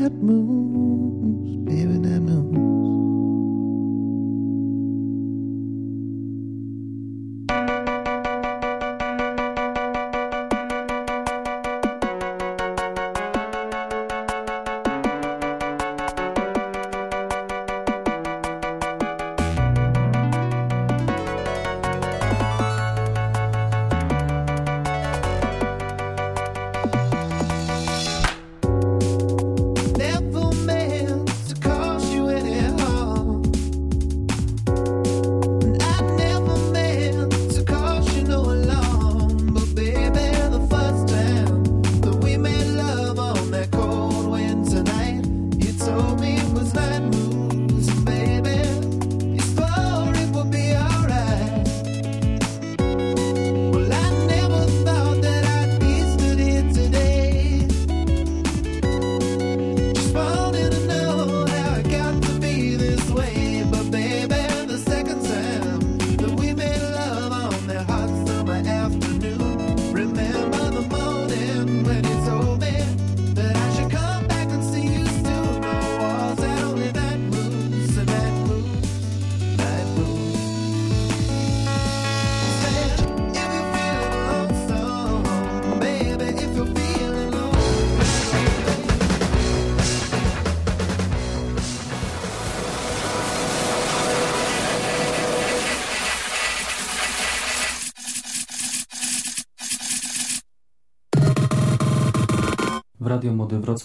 that moves, baby.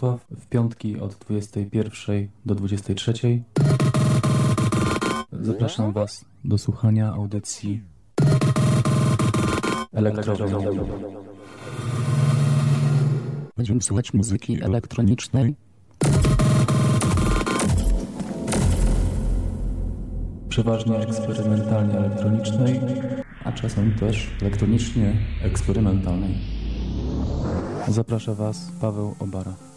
Wrocław w piątki od 21 do 23. Zapraszam Was do słuchania audycji elektrownia. Będziemy słuchać muzyki elektronicznej. Przeważnie eksperymentalnie elektronicznej, a czasem też elektronicznie eksperymentalnej. Zaprasza Was Paweł Obara.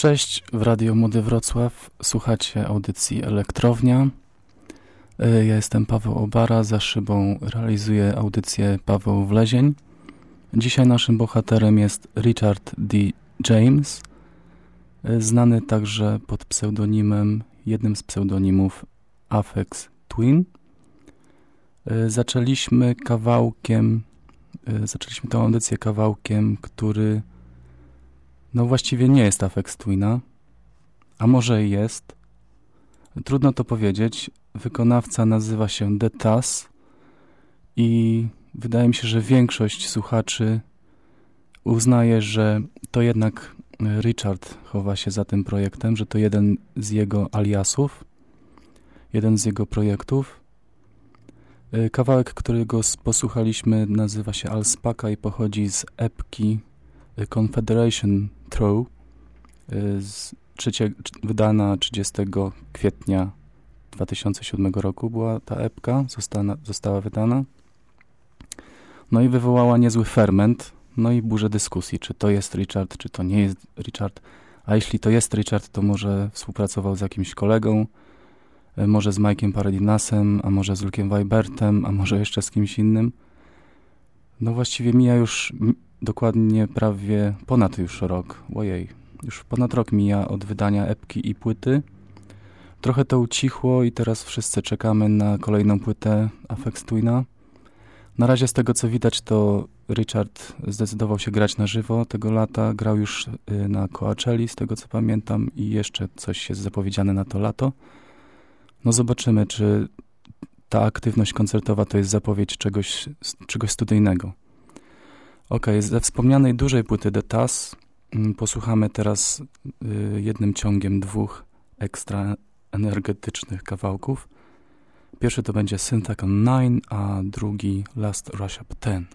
Cześć, w Radio Młody Wrocław. Słuchacie audycji Elektrownia. E, Ja jestem Paweł Obara, za szybą realizuję audycję Paweł Wlezień. Dzisiaj naszym bohaterem jest Richard D. James, e, znany także pod pseudonimem, jednym z pseudonimów Afex Twin. E, Zaczęliśmy kawałkiem, zaczęliśmy tę audycję kawałkiem, który no właściwie nie jest Afex Twina, a może i jest. Trudno to powiedzieć. Wykonawca nazywa się The i wydaje mi się, że większość słuchaczy uznaje, że to jednak Richard chowa się za tym projektem, że to jeden z jego aliasów, jeden z jego projektów. Y, Kawałek, którego posłuchaliśmy, nazywa się Alspaka i pochodzi z epki Confederation Throw, y, z wydana 30 kwietnia 2007 roku była ta epka, została, została wydana. No i wywołała niezły ferment, no i burzę dyskusji, czy to jest Richard, czy to nie jest Richard. A jeśli to jest Richard, to może współpracował z jakimś kolegą, y, może z Mike'iem Paradinasem, a może z Luke'em Weibertem, a może jeszcze z kimś innym. No właściwie mija już dokładnie prawie ponad już rok, ojej, już ponad rok mija od wydania epki i płyty. Trochę to ucichło i teraz wszyscy czekamy na kolejną płytę Afex Twina. Na razie z tego co widać to Richard zdecydował się grać na żywo tego lata, grał już y, na Coachelli z tego co pamiętam i jeszcze coś jest zapowiedziane na to lato. No zobaczymy czy ta aktywność koncertowa to jest zapowiedź czegoś, czegoś studyjnego. Okej, okay, ze wspomnianej dużej płyty The Taz mm, posłuchamy teraz y, jednym ciągiem dwóch ekstra energetycznych kawałków. Pierwszy to będzie Syntacon 9, a drugi Last Rush Up 10.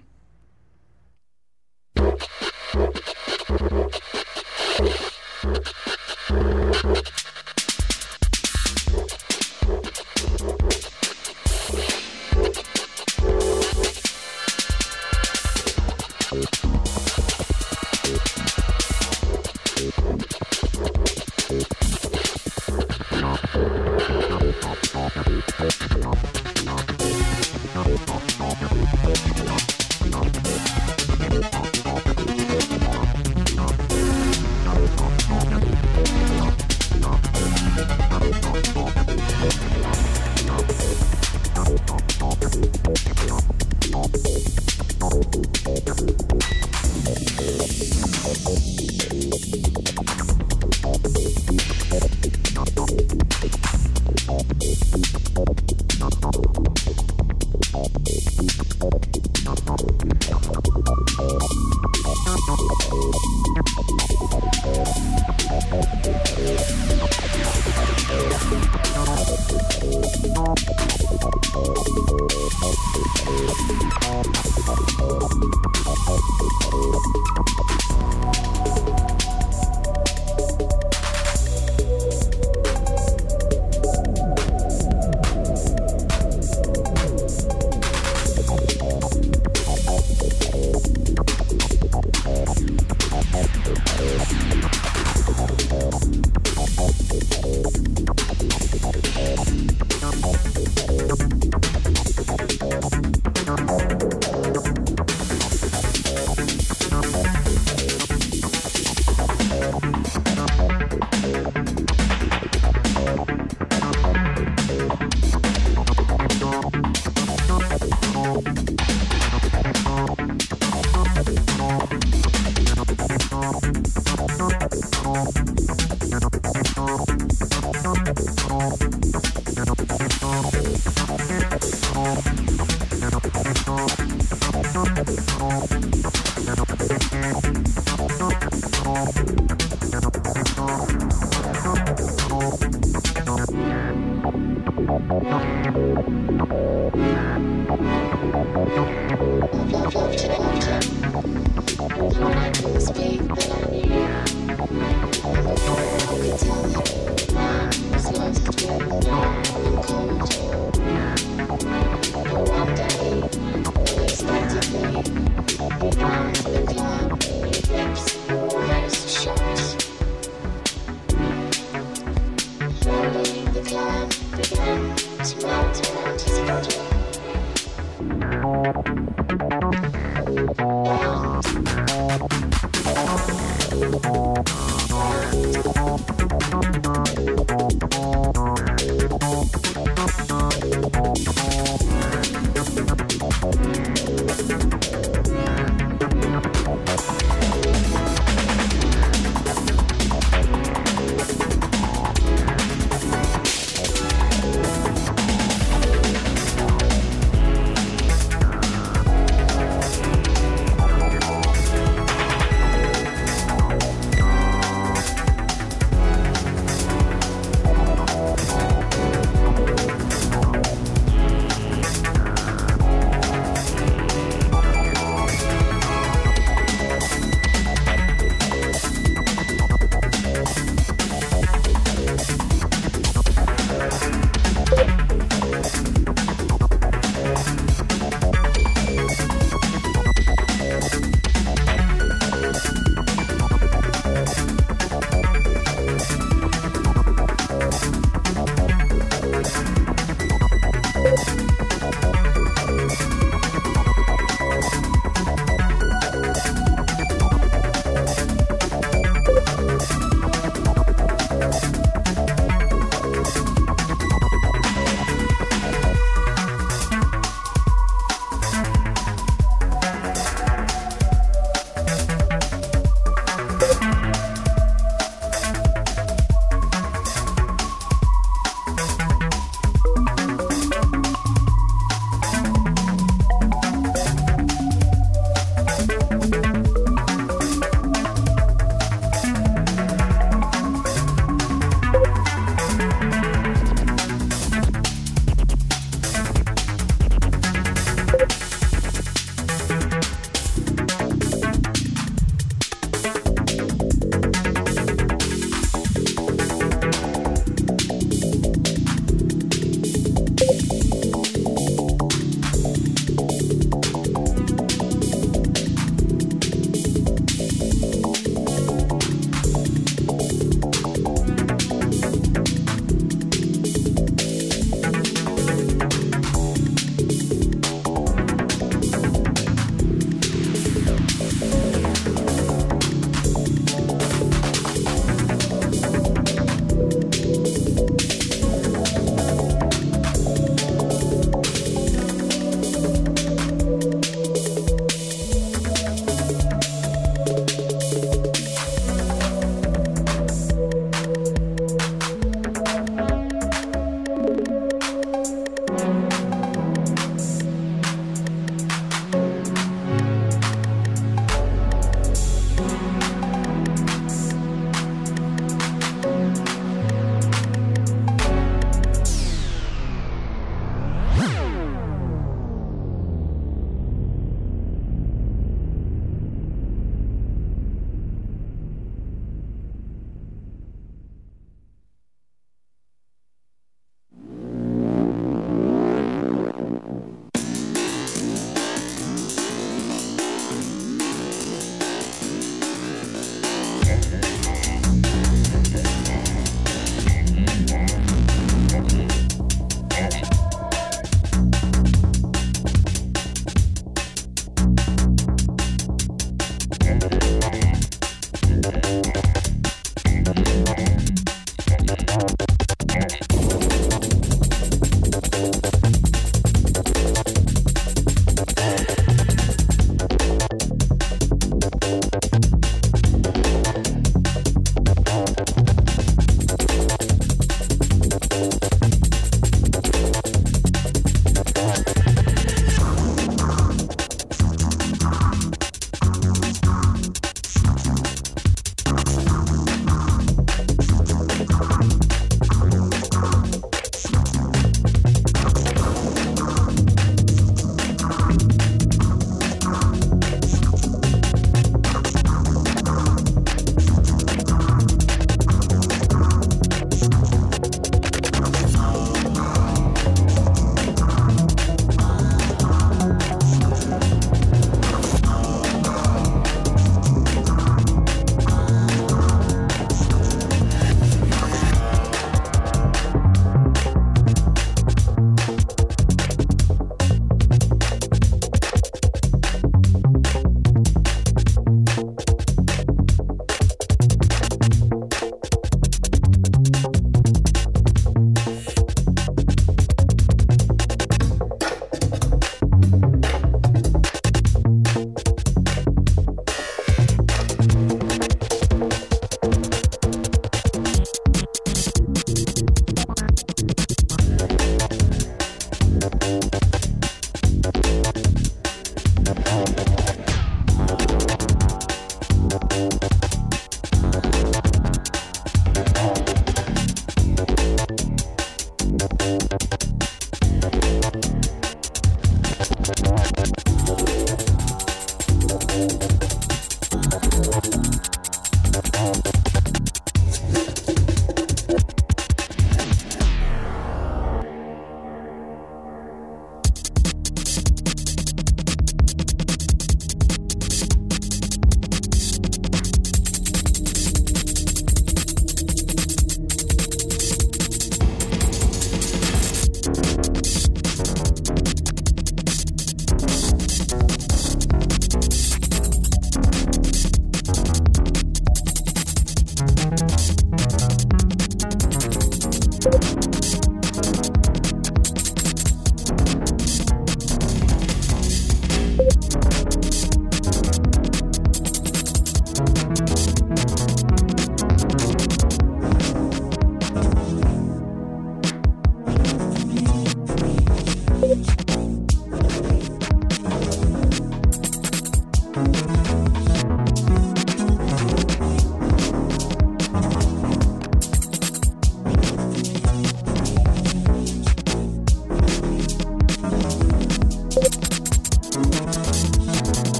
people.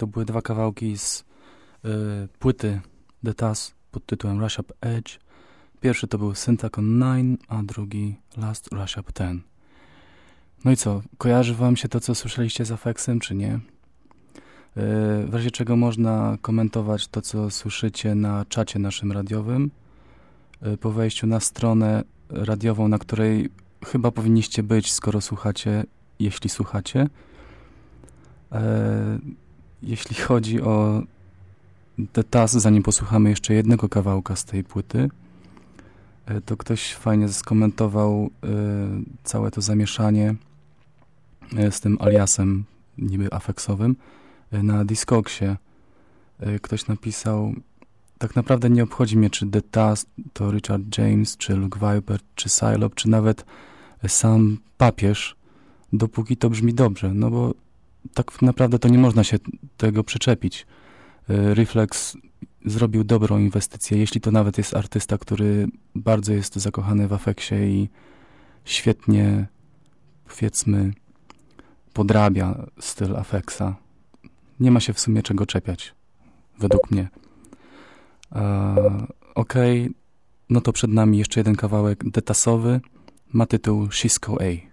To były dwa kawałki z y, płyty The Task pod tytułem Rush Up Edge. Pierwszy to był Syntacon 9, a drugi Last Rush Up 10. No i co, kojarzy wam się to, co słyszeliście z Afexem, czy nie? Y, w razie czego można komentować to, co słyszycie na czacie naszym radiowym. Y, po wejściu na stronę radiową, na której chyba powinniście być, skoro słuchacie, jeśli słuchacie. E, jeśli chodzi o The Task, zanim posłuchamy jeszcze jednego kawałka z tej płyty, e, to ktoś fajnie skomentował e, całe to zamieszanie e, z tym aliasem niby afeksowym na Discogsie. Ktoś napisał tak naprawdę nie obchodzi mnie, czy The Task to Richard James, czy Luke Viper, czy Psylop, czy nawet sam papież, dopóki to brzmi dobrze, no bo tak naprawdę to nie można się tego przyczepić. Y, Reflex zrobił dobrą inwestycję, jeśli to nawet jest artysta, który bardzo jest zakochany w afeksie i świetnie, powiedzmy, podrabia styl afeksa. Nie ma się w sumie czego czepiać, według mnie. E, Okej, okay. no to przed nami jeszcze jeden kawałek detasowy, ma tytuł Cisco A.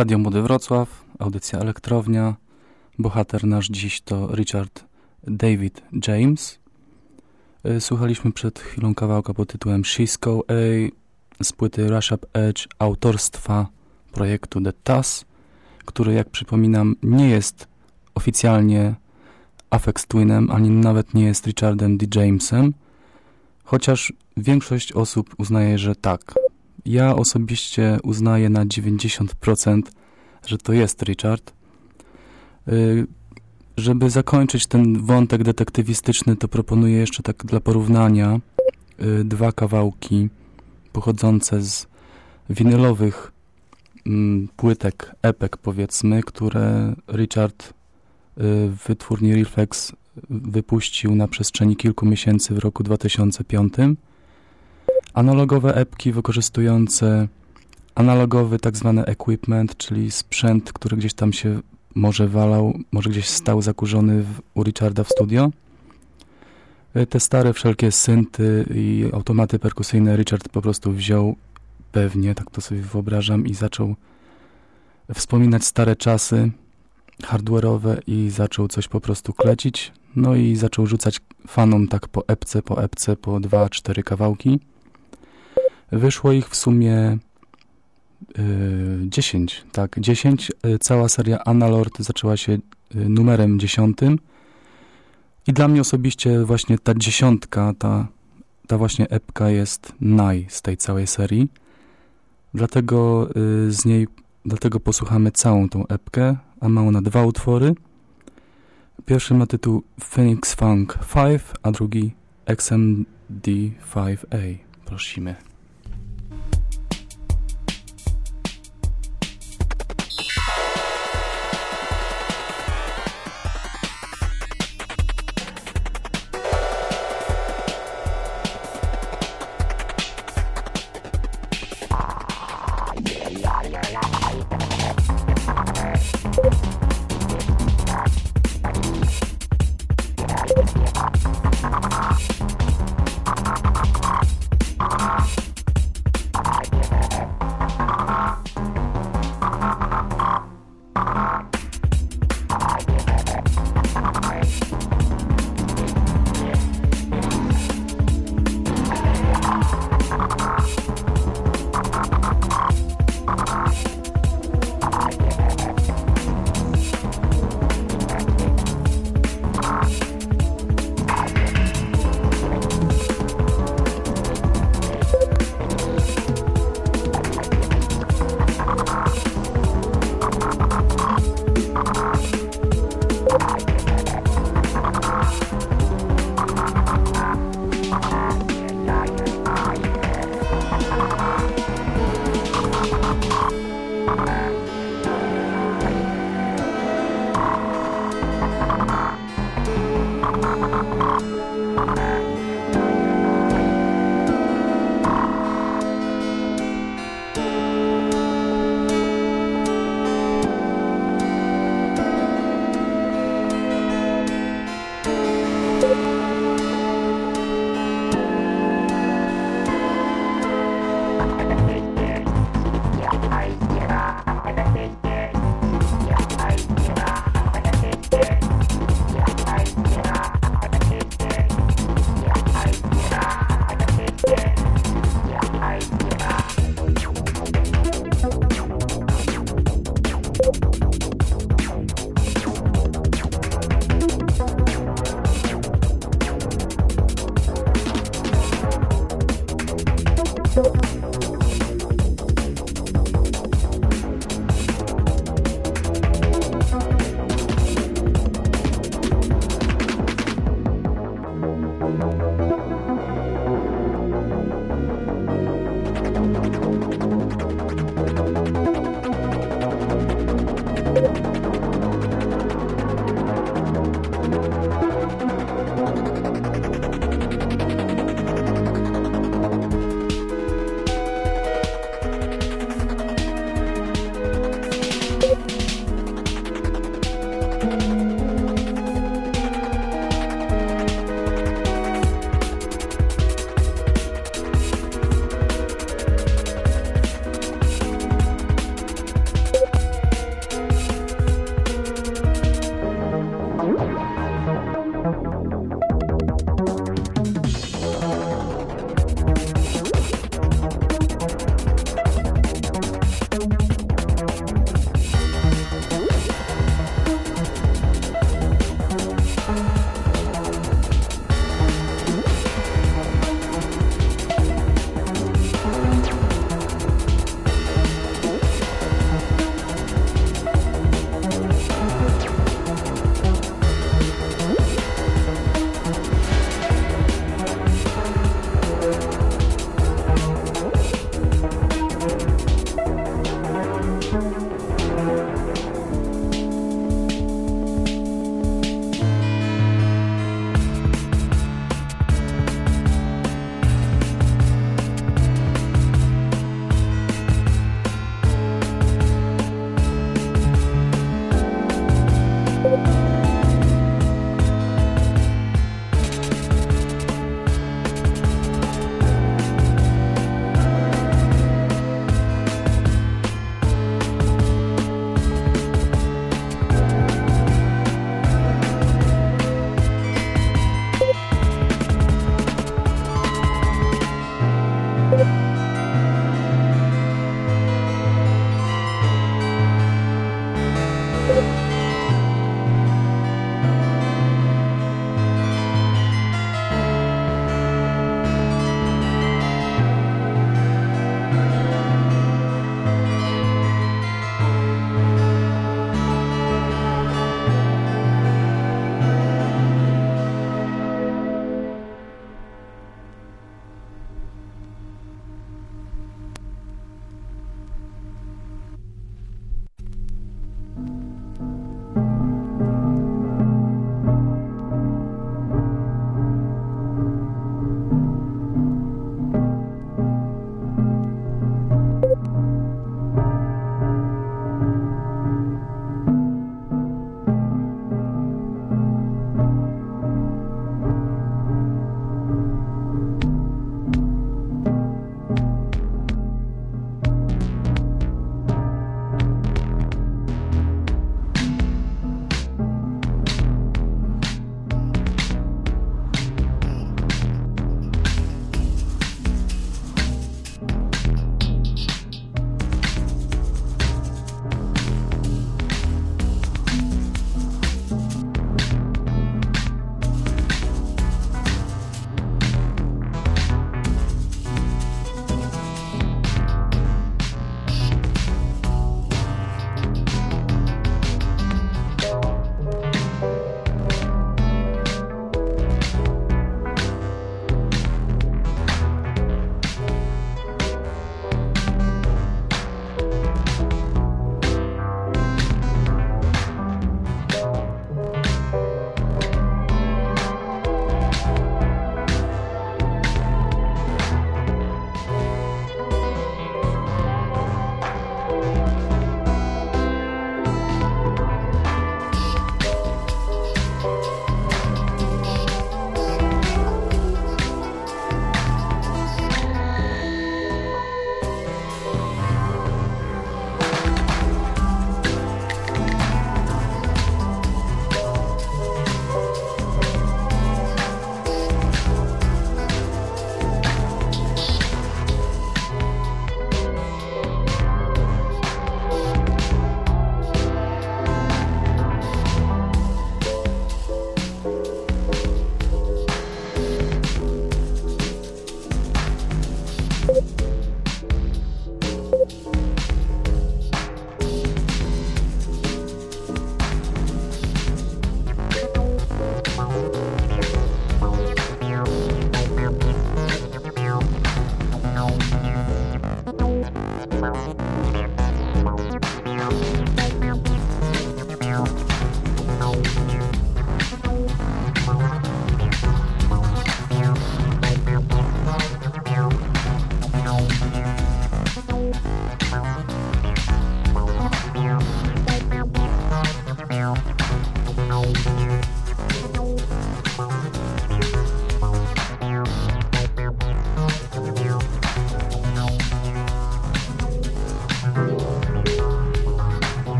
Radio Młody Wrocław, audycja Elektrownia. Bohater nasz dziś to Richard David James. Y, słuchaliśmy przed chwilą kawałka pod tytułem Cisco A z płyty Rush Up Edge autorstwa projektu The TAS, który jak przypominam nie jest oficjalnie Afex Twinem, ani nawet nie jest Richardem D. Jamesem, chociaż większość osób uznaje, że tak, ja osobiście uznaję na 90%, że to jest Richard. Y, żeby zakończyć ten wątek detektywistyczny, to proponuję jeszcze tak dla porównania y, dwa kawałki pochodzące z winylowych mm, płytek, epek powiedzmy, które Richard y, w wytwórni Reflex wypuścił na przestrzeni kilku miesięcy w roku 2005 analogowe epki wykorzystujące analogowy tak zwany equipment, czyli sprzęt, który gdzieś tam się może walał, może gdzieś stał zakurzony w, u Richarda w studio. E, te stare wszelkie synty i automaty perkusyjne Richard po prostu wziął pewnie, tak to sobie wyobrażam, i zaczął wspominać stare czasy hardware'owe i zaczął coś po prostu klecić. No i zaczął rzucać fanom tak po epce, po epce, po dwa, cztery kawałki. Wyszło ich w sumie y, 10, tak, 10. Y, Cała seria Analord zaczęła się y, numerem dziesiątym. I dla mnie osobiście właśnie ta dziesiątka, ta, ta właśnie epka jest naj z tej całej serii. Dlatego y, z niej, dlatego posłuchamy całą tą epkę, a ma ona dwa utwory. Pierwszy ma tytuł Phoenix Funk 5, a drugi XMD5A. Prosimy.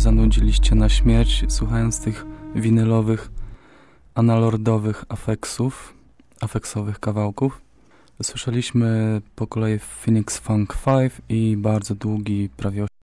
Zanudziliście na śmierć słuchając tych winylowych, analordowych afeksów, afeksowych kawałków. Słyszeliśmy po kolei Phoenix Funk 5 i bardzo długi, prawie